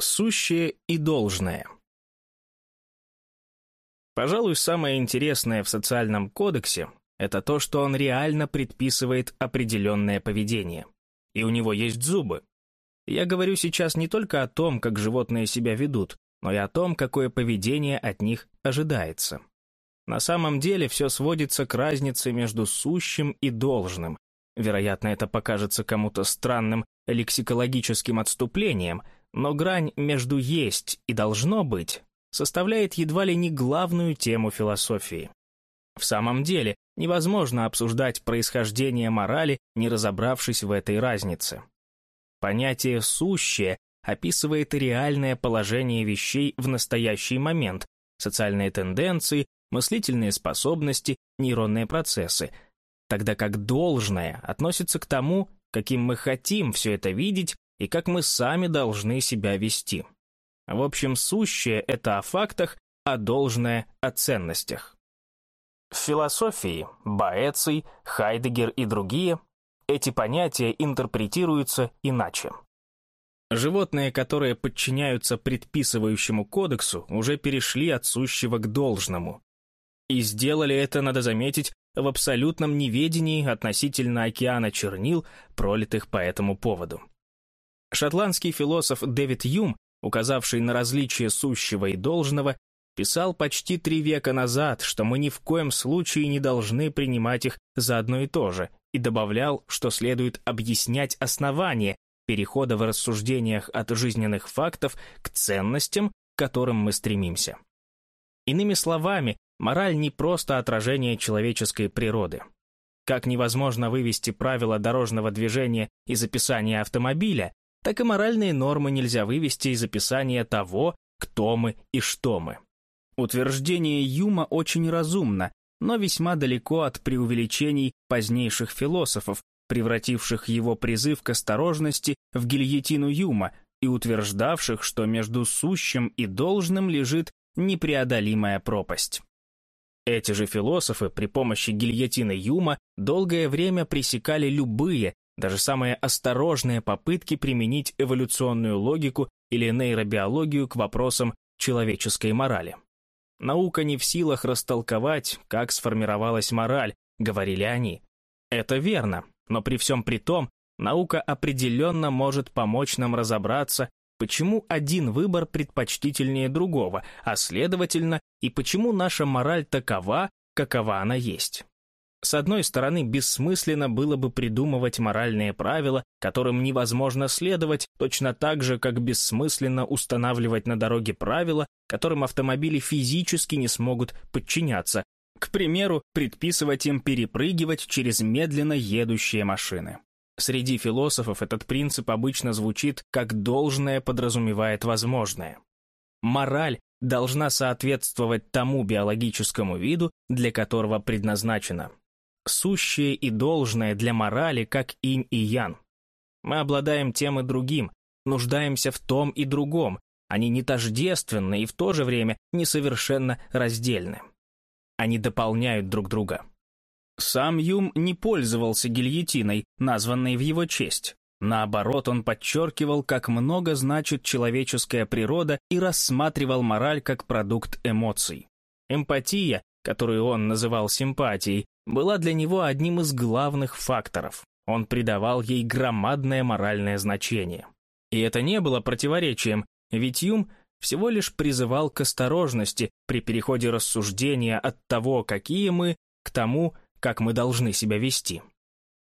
Сущее и должное. Пожалуй, самое интересное в социальном кодексе – это то, что он реально предписывает определенное поведение. И у него есть зубы. Я говорю сейчас не только о том, как животные себя ведут, но и о том, какое поведение от них ожидается. На самом деле все сводится к разнице между сущим и должным. Вероятно, это покажется кому-то странным лексикологическим отступлением – но грань между «есть» и «должно быть» составляет едва ли не главную тему философии. В самом деле, невозможно обсуждать происхождение морали, не разобравшись в этой разнице. Понятие «сущее» описывает реальное положение вещей в настоящий момент, социальные тенденции, мыслительные способности, нейронные процессы, тогда как должное относится к тому, каким мы хотим все это видеть и как мы сами должны себя вести. В общем, сущее — это о фактах, а должное — о ценностях. В философии Боэций, Хайдегер и другие эти понятия интерпретируются иначе. Животные, которые подчиняются предписывающему кодексу, уже перешли от сущего к должному. И сделали это, надо заметить, в абсолютном неведении относительно океана чернил, пролитых по этому поводу. Шотландский философ Дэвид Юм, указавший на различие сущего и должного, писал почти три века назад, что мы ни в коем случае не должны принимать их за одно и то же, и добавлял, что следует объяснять основания перехода в рассуждениях от жизненных фактов к ценностям, к которым мы стремимся. Иными словами, мораль не просто отражение человеческой природы. Как невозможно вывести правила дорожного движения из описания автомобиля, так и моральные нормы нельзя вывести из описания того, кто мы и что мы. Утверждение Юма очень разумно, но весьма далеко от преувеличений позднейших философов, превративших его призыв к осторожности в гильотину Юма и утверждавших, что между сущим и должным лежит непреодолимая пропасть. Эти же философы при помощи гильотины Юма долгое время пресекали любые, даже самые осторожные попытки применить эволюционную логику или нейробиологию к вопросам человеческой морали. Наука не в силах растолковать, как сформировалась мораль, говорили они. Это верно, но при всем при том, наука определенно может помочь нам разобраться, почему один выбор предпочтительнее другого, а следовательно, и почему наша мораль такова, какова она есть. С одной стороны, бессмысленно было бы придумывать моральные правила, которым невозможно следовать, точно так же, как бессмысленно устанавливать на дороге правила, которым автомобили физически не смогут подчиняться. К примеру, предписывать им перепрыгивать через медленно едущие машины. Среди философов этот принцип обычно звучит как должное подразумевает возможное. Мораль должна соответствовать тому биологическому виду, для которого предназначена сущее и должное для морали, как инь и ян. Мы обладаем тем и другим, нуждаемся в том и другом, они не тождественны и в то же время несовершенно раздельны. Они дополняют друг друга. Сам Юм не пользовался гильотиной, названной в его честь. Наоборот, он подчеркивал, как много значит человеческая природа и рассматривал мораль как продукт эмоций. Эмпатия, которую он называл симпатией, была для него одним из главных факторов. Он придавал ей громадное моральное значение. И это не было противоречием, ведь Юм всего лишь призывал к осторожности при переходе рассуждения от того, какие мы, к тому, как мы должны себя вести.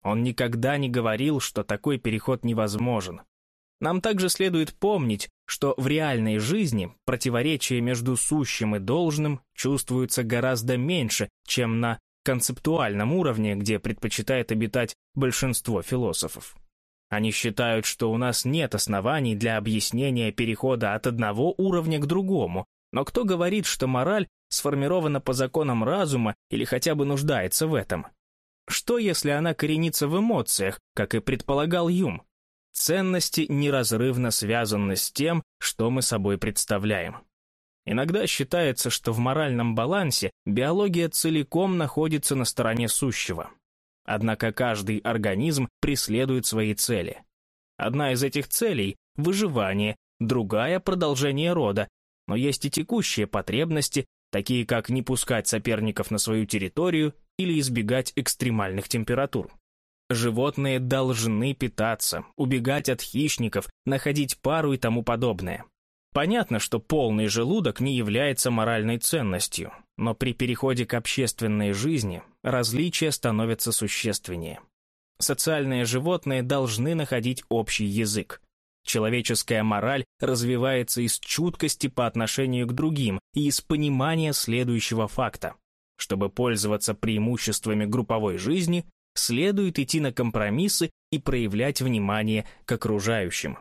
Он никогда не говорил, что такой переход невозможен. Нам также следует помнить, что в реальной жизни противоречие между сущим и должным чувствуется гораздо меньше, чем на концептуальном уровне, где предпочитает обитать большинство философов. Они считают, что у нас нет оснований для объяснения перехода от одного уровня к другому, но кто говорит, что мораль сформирована по законам разума или хотя бы нуждается в этом? Что, если она коренится в эмоциях, как и предполагал Юм? Ценности неразрывно связаны с тем, что мы собой представляем. Иногда считается, что в моральном балансе биология целиком находится на стороне сущего. Однако каждый организм преследует свои цели. Одна из этих целей – выживание, другая – продолжение рода, но есть и текущие потребности, такие как не пускать соперников на свою территорию или избегать экстремальных температур. Животные должны питаться, убегать от хищников, находить пару и тому подобное. Понятно, что полный желудок не является моральной ценностью, но при переходе к общественной жизни различия становятся существеннее. Социальные животные должны находить общий язык. Человеческая мораль развивается из чуткости по отношению к другим и из понимания следующего факта. Чтобы пользоваться преимуществами групповой жизни, следует идти на компромиссы и проявлять внимание к окружающим.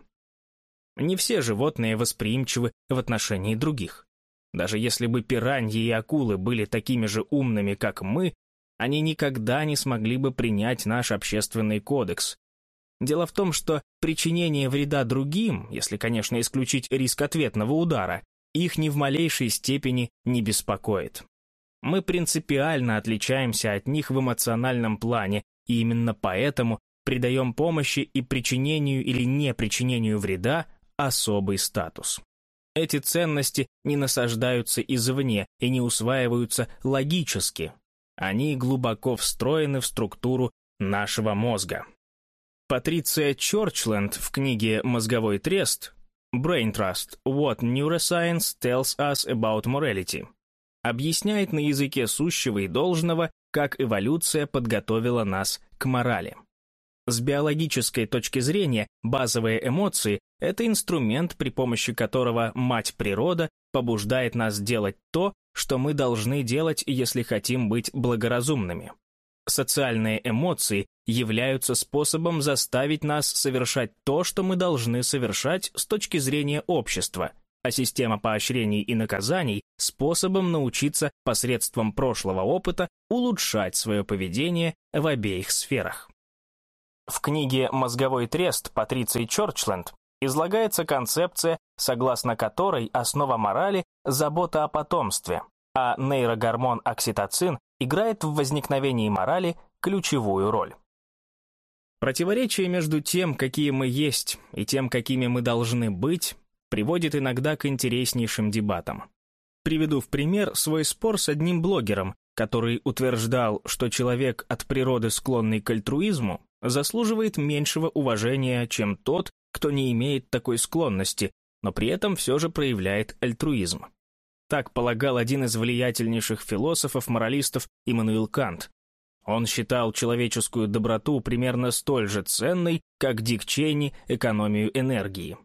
Не все животные восприимчивы в отношении других. Даже если бы пираньи и акулы были такими же умными, как мы, они никогда не смогли бы принять наш общественный кодекс. Дело в том, что причинение вреда другим, если, конечно, исключить риск ответного удара, их ни в малейшей степени не беспокоит. Мы принципиально отличаемся от них в эмоциональном плане, и именно поэтому придаем помощи и причинению или непричинению вреда особый статус. Эти ценности не насаждаются извне и не усваиваются логически. Они глубоко встроены в структуру нашего мозга. Патриция Чорчленд в книге «Мозговой трест» Brain Trust – What Neuroscience Tells Us About Morality объясняет на языке сущего и должного, как эволюция подготовила нас к морали. С биологической точки зрения, базовые эмоции – это инструмент, при помощи которого мать природа побуждает нас делать то, что мы должны делать, если хотим быть благоразумными. Социальные эмоции являются способом заставить нас совершать то, что мы должны совершать с точки зрения общества, а система поощрений и наказаний – способом научиться посредством прошлого опыта улучшать свое поведение в обеих сферах. В книге «Мозговой трест» Патриции Чорчленд излагается концепция, согласно которой основа морали – забота о потомстве, а нейрогормон окситоцин играет в возникновении морали ключевую роль. Противоречие между тем, какие мы есть, и тем, какими мы должны быть, приводит иногда к интереснейшим дебатам. Приведу в пример свой спор с одним блогером, который утверждал, что человек от природы склонный к альтруизму заслуживает меньшего уважения, чем тот, кто не имеет такой склонности, но при этом все же проявляет альтруизм. Так полагал один из влиятельнейших философов-моралистов Иммануил Кант. Он считал человеческую доброту примерно столь же ценной, как Дик Чейни экономию энергии.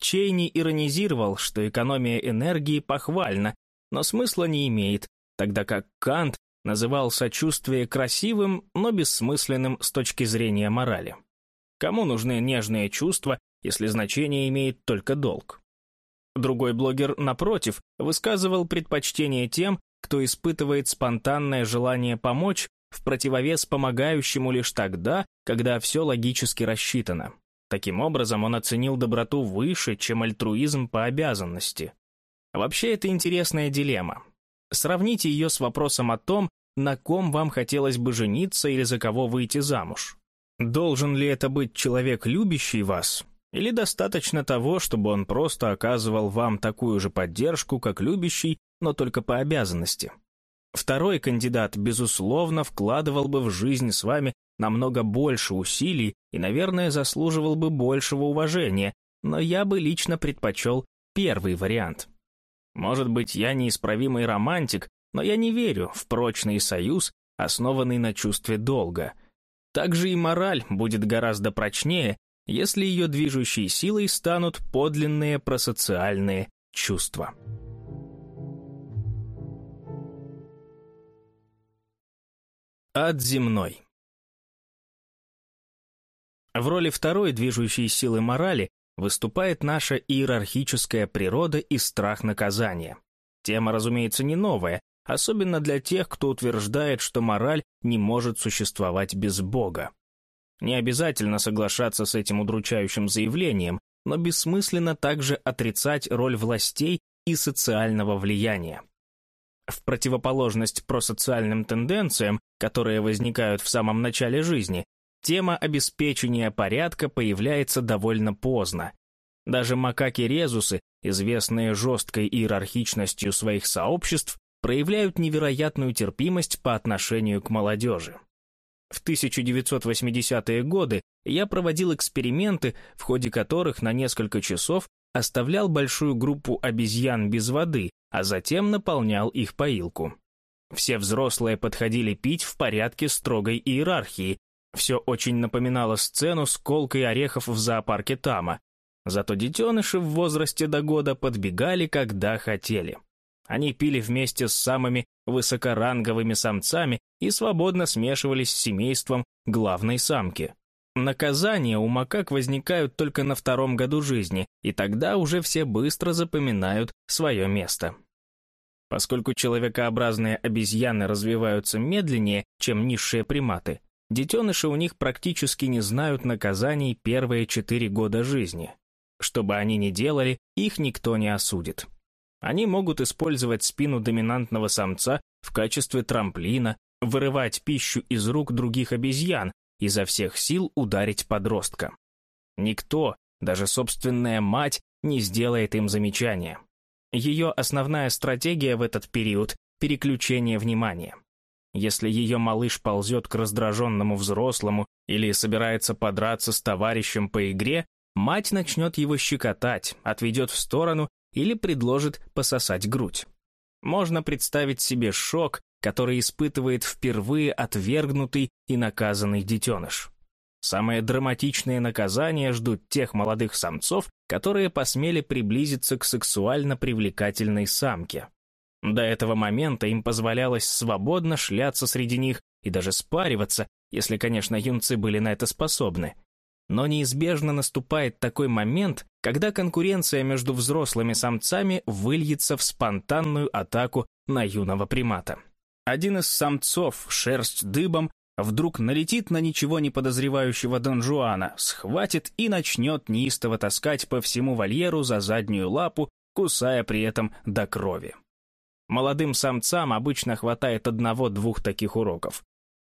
Чейни иронизировал, что экономия энергии похвальна, но смысла не имеет, тогда как Кант называл сочувствие красивым, но бессмысленным с точки зрения морали. Кому нужны нежные чувства, если значение имеет только долг? Другой блогер, напротив, высказывал предпочтение тем, кто испытывает спонтанное желание помочь в противовес помогающему лишь тогда, когда все логически рассчитано. Таким образом, он оценил доброту выше, чем альтруизм по обязанности. Вообще, это интересная дилемма. Сравните ее с вопросом о том, на ком вам хотелось бы жениться или за кого выйти замуж. Должен ли это быть человек, любящий вас, или достаточно того, чтобы он просто оказывал вам такую же поддержку, как любящий, но только по обязанности? Второй кандидат, безусловно, вкладывал бы в жизнь с вами намного больше усилий и, наверное, заслуживал бы большего уважения, но я бы лично предпочел первый вариант. Может быть, я неисправимый романтик, но я не верю в прочный союз, основанный на чувстве долга. Также и мораль будет гораздо прочнее, если ее движущей силой станут подлинные просоциальные чувства. Ад земной В роли второй движущей силы морали выступает наша иерархическая природа и страх наказания. Тема, разумеется, не новая, особенно для тех, кто утверждает, что мораль не может существовать без Бога. Не обязательно соглашаться с этим удручающим заявлением, но бессмысленно также отрицать роль властей и социального влияния. В противоположность просоциальным тенденциям, которые возникают в самом начале жизни, тема обеспечения порядка появляется довольно поздно. Даже макаки-резусы, известные жесткой иерархичностью своих сообществ, проявляют невероятную терпимость по отношению к молодежи. В 1980-е годы я проводил эксперименты, в ходе которых на несколько часов оставлял большую группу обезьян без воды, а затем наполнял их поилку. Все взрослые подходили пить в порядке строгой иерархии. Все очень напоминало сцену с колкой орехов в зоопарке Тама. Зато детеныши в возрасте до года подбегали, когда хотели. Они пили вместе с самыми высокоранговыми самцами и свободно смешивались с семейством главной самки. Наказания у макак возникают только на втором году жизни, и тогда уже все быстро запоминают свое место. Поскольку человекообразные обезьяны развиваются медленнее, чем низшие приматы, детеныши у них практически не знают наказаний первые четыре года жизни. Что бы они ни делали, их никто не осудит. Они могут использовать спину доминантного самца в качестве трамплина, вырывать пищу из рук других обезьян, изо всех сил ударить подростка. Никто, даже собственная мать, не сделает им замечания. Ее основная стратегия в этот период – переключение внимания. Если ее малыш ползет к раздраженному взрослому или собирается подраться с товарищем по игре, мать начнет его щекотать, отведет в сторону или предложит пососать грудь. Можно представить себе шок, который испытывает впервые отвергнутый и наказанный детеныш. Самые драматичные наказания ждут тех молодых самцов, которые посмели приблизиться к сексуально привлекательной самке. До этого момента им позволялось свободно шляться среди них и даже спариваться, если, конечно, юнцы были на это способны. Но неизбежно наступает такой момент, когда конкуренция между взрослыми самцами выльется в спонтанную атаку на юного примата. Один из самцов, шерсть дыбом, вдруг налетит на ничего не подозревающего Дон Жуана, схватит и начнет неистово таскать по всему вольеру за заднюю лапу, кусая при этом до крови. Молодым самцам обычно хватает одного-двух таких уроков.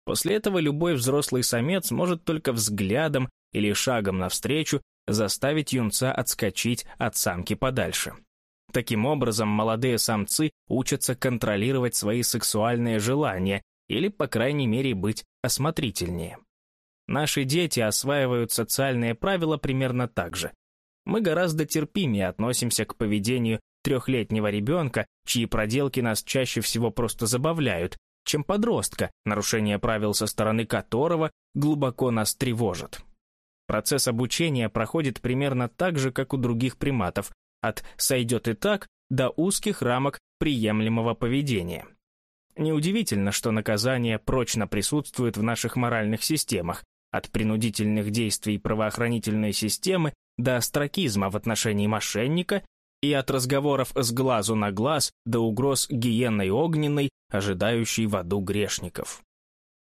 После этого любой взрослый самец может только взглядом или шагом навстречу заставить юнца отскочить от самки подальше. Таким образом, молодые самцы учатся контролировать свои сексуальные желания или, по крайней мере, быть осмотрительнее. Наши дети осваивают социальные правила примерно так же. Мы гораздо терпимее относимся к поведению трехлетнего ребенка, чьи проделки нас чаще всего просто забавляют, чем подростка, нарушение правил со стороны которого глубоко нас тревожит. Процесс обучения проходит примерно так же, как у других приматов, от «сойдет и так» до узких рамок приемлемого поведения. Неудивительно, что наказание прочно присутствует в наших моральных системах, от принудительных действий правоохранительной системы до астракизма в отношении мошенника и от разговоров с глазу на глаз до угроз гиенной огненной, ожидающей в аду грешников.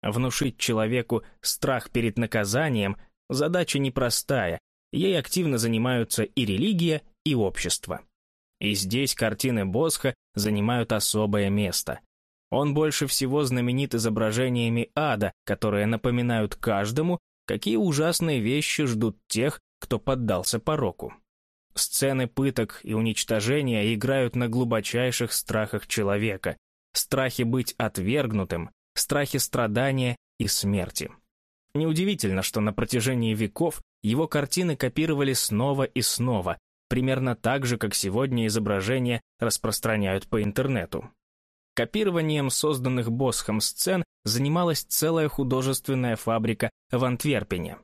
Внушить человеку страх перед наказанием Задача непростая, ей активно занимаются и религия, и общество. И здесь картины Босха занимают особое место. Он больше всего знаменит изображениями ада, которые напоминают каждому, какие ужасные вещи ждут тех, кто поддался пороку. Сцены пыток и уничтожения играют на глубочайших страхах человека, страхе быть отвергнутым, страхе страдания и смерти. Неудивительно, что на протяжении веков его картины копировали снова и снова, примерно так же, как сегодня изображения распространяют по интернету. Копированием созданных Босхом сцен занималась целая художественная фабрика в Антверпене.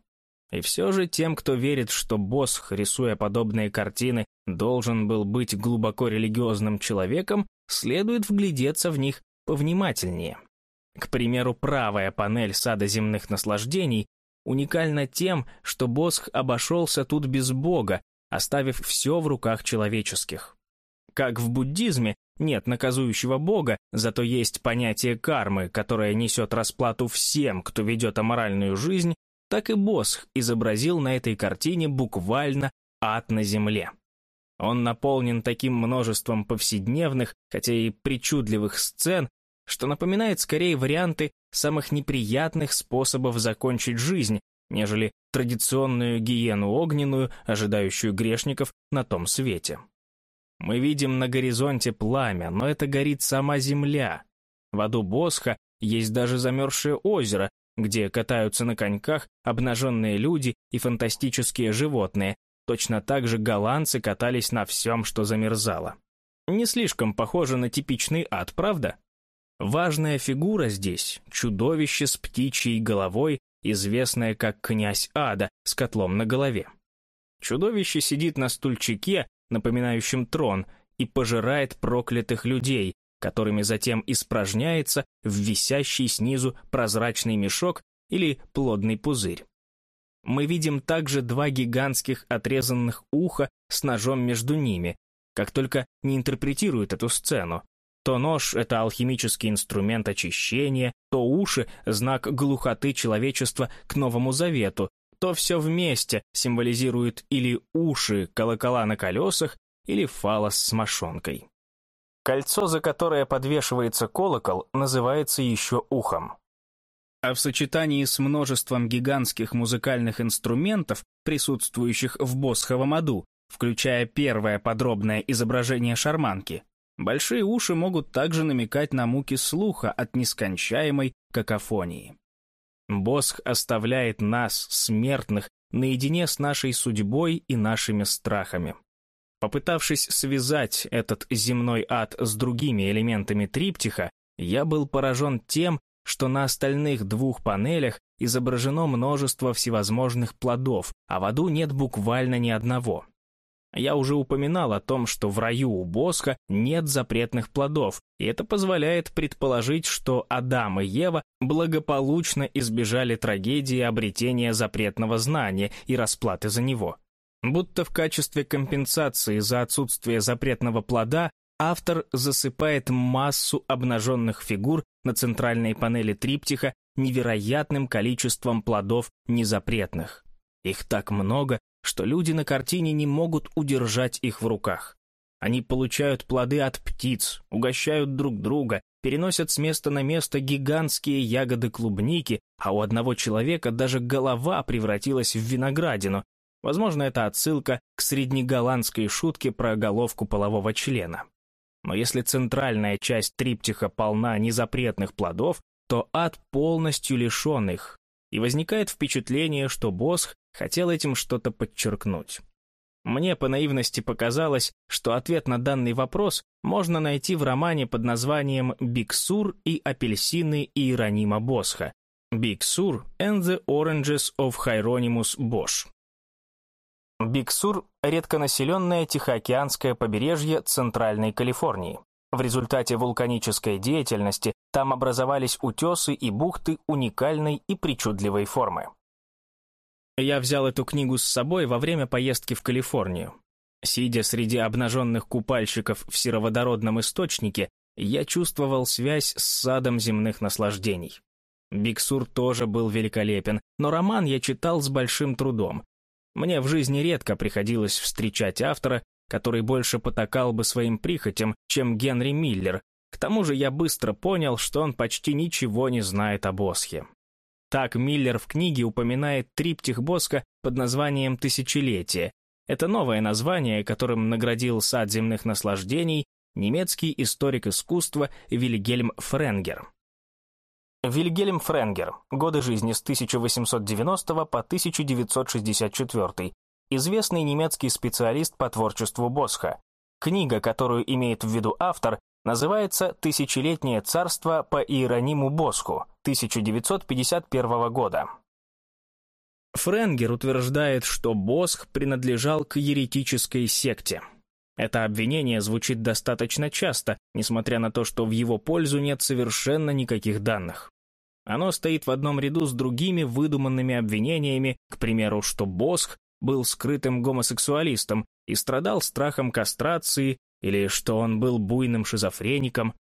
И все же тем, кто верит, что Босх, рисуя подобные картины, должен был быть глубоко религиозным человеком, следует вглядеться в них повнимательнее. К примеру, правая панель сада земных наслаждений уникальна тем, что Босх обошелся тут без Бога, оставив все в руках человеческих. Как в буддизме нет наказующего Бога, зато есть понятие кармы, которое несет расплату всем, кто ведет аморальную жизнь, так и Босх изобразил на этой картине буквально ад на земле. Он наполнен таким множеством повседневных, хотя и причудливых сцен, что напоминает скорее варианты самых неприятных способов закончить жизнь, нежели традиционную гиену огненную, ожидающую грешников на том свете. Мы видим на горизонте пламя, но это горит сама земля. В аду Босха есть даже замерзшее озеро, где катаются на коньках обнаженные люди и фантастические животные. Точно так же голландцы катались на всем, что замерзало. Не слишком похоже на типичный ад, правда? Важная фигура здесь — чудовище с птичьей головой, известное как князь ада с котлом на голове. Чудовище сидит на стульчике, напоминающем трон, и пожирает проклятых людей, которыми затем испражняется в висящий снизу прозрачный мешок или плодный пузырь. Мы видим также два гигантских отрезанных уха с ножом между ними, как только не интерпретируют эту сцену. То нож — это алхимический инструмент очищения, то уши — знак глухоты человечества к Новому Завету, то все вместе символизирует или уши, колокола на колесах, или фалос с мошонкой. Кольцо, за которое подвешивается колокол, называется еще ухом. А в сочетании с множеством гигантских музыкальных инструментов, присутствующих в Босховом аду, включая первое подробное изображение шарманки, большие уши могут также намекать на муки слуха от нескончаемой какофонии. Босх оставляет нас, смертных, наедине с нашей судьбой и нашими страхами. Попытавшись связать этот земной ад с другими элементами триптиха, я был поражен тем, что на остальных двух панелях изображено множество всевозможных плодов, а в аду нет буквально ни одного. Я уже упоминал о том, что в раю у Босха нет запретных плодов, и это позволяет предположить, что Адам и Ева благополучно избежали трагедии обретения запретного знания и расплаты за него. Будто в качестве компенсации за отсутствие запретного плода автор засыпает массу обнаженных фигур на центральной панели триптиха невероятным количеством плодов незапретных. Их так много, что люди на картине не могут удержать их в руках. Они получают плоды от птиц, угощают друг друга, переносят с места на место гигантские ягоды клубники, а у одного человека даже голова превратилась в виноградину, Возможно, это отсылка к среднеголландской шутке про головку полового члена. Но если центральная часть триптиха полна незапретных плодов, то ад полностью лишен их, и возникает впечатление, что Босх хотел этим что-то подчеркнуть. Мне по наивности показалось, что ответ на данный вопрос можно найти в романе под названием «Биксур и апельсины Иеронима Босха» «Big Sur and the Oranges of Hieronymus Bosch» Биг-Сур – редконаселенное Тихоокеанское побережье Центральной Калифорнии. В результате вулканической деятельности там образовались утесы и бухты уникальной и причудливой формы. Я взял эту книгу с собой во время поездки в Калифорнию. Сидя среди обнаженных купальщиков в сероводородном источнике, я чувствовал связь с садом земных наслаждений. Биксур тоже был великолепен, но роман я читал с большим трудом, мне в жизни редко приходилось встречать автора, который больше потакал бы своим прихотям, чем Генри Миллер. К тому же я быстро понял, что он почти ничего не знает о Босхе. Так Миллер в книге упоминает триптих Боска под названием «Тысячелетие». Это новое название, которым наградил сад земных наслаждений немецкий историк искусства Вильгельм Френгер. Вильгельм Френгер. Годы жизни с 1890 по 1964. Известный немецкий специалист по творчеству Босха. Книга, которую имеет в виду автор, называется «Тысячелетнее царство по Иерониму Босху» 1951 года. Френгер утверждает, что Босх принадлежал к еретической секте. Это обвинение звучит достаточно часто, несмотря на то, что в его пользу нет совершенно никаких данных. Оно стоит в одном ряду с другими выдуманными обвинениями, к примеру, что Босх был скрытым гомосексуалистом и страдал страхом кастрации, или что он был буйным шизофреником.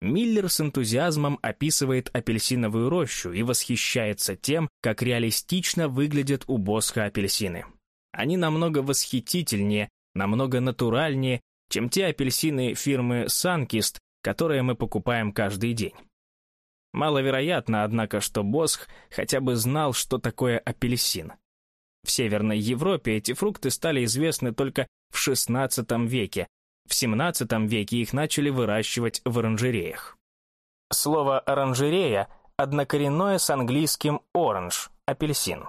Миллер с энтузиазмом описывает апельсиновую рощу и восхищается тем, как реалистично выглядят у Босха апельсины. Они намного восхитительнее, намного натуральнее, чем те апельсины фирмы Санкист, которые мы покупаем каждый день. Маловероятно, однако, что Босх хотя бы знал, что такое апельсин. В Северной Европе эти фрукты стали известны только в XVI веке. В XVII веке их начали выращивать в оранжереях. Слово «оранжерея» однокоренное с английским «orange» – апельсин.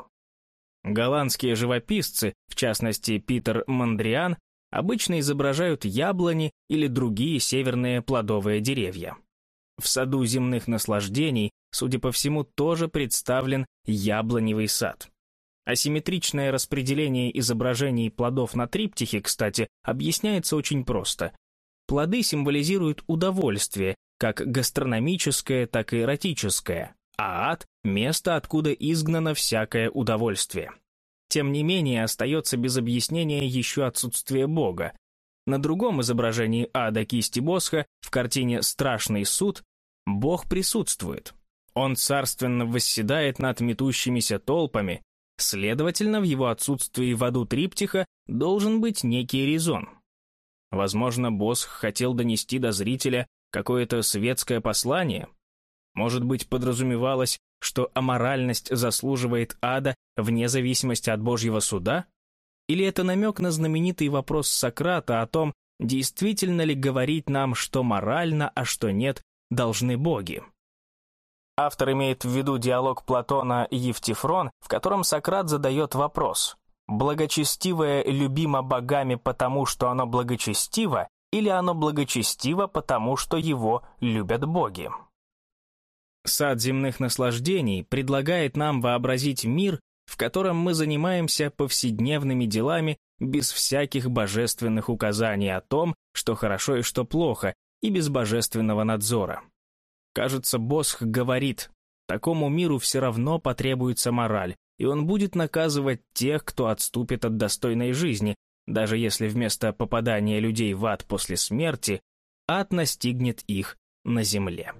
Голландские живописцы, в частности Питер Мандриан, обычно изображают яблони или другие северные плодовые деревья. В саду земных наслаждений, судя по всему, тоже представлен яблоневый сад. Асимметричное распределение изображений плодов на триптихе, кстати, объясняется очень просто. Плоды символизируют удовольствие, как гастрономическое, так и эротическое, а ад – место, откуда изгнано всякое удовольствие. Тем не менее, остается без объяснения еще отсутствие Бога. На другом изображении ада кисти Босха в картине «Страшный суд» Бог присутствует. Он царственно восседает над метущимися толпами, следовательно, в его отсутствии в аду триптиха должен быть некий резон. Возможно, Босх хотел донести до зрителя какое-то светское послание. Может быть, подразумевалось, что аморальность заслуживает ада вне зависимости от Божьего суда? Или это намек на знаменитый вопрос Сократа о том, действительно ли говорить нам, что морально, а что нет, должны боги? Автор имеет в виду диалог Платона Евтифрон, в котором Сократ задает вопрос «Благочестивое любимо богами потому, что оно благочестиво, или оно благочестиво потому, что его любят боги?» Сад земных наслаждений предлагает нам вообразить мир, в котором мы занимаемся повседневными делами без всяких божественных указаний о том, что хорошо и что плохо, и без божественного надзора. Кажется, Босх говорит, такому миру все равно потребуется мораль, и он будет наказывать тех, кто отступит от достойной жизни, даже если вместо попадания людей в ад после смерти, ад настигнет их на земле.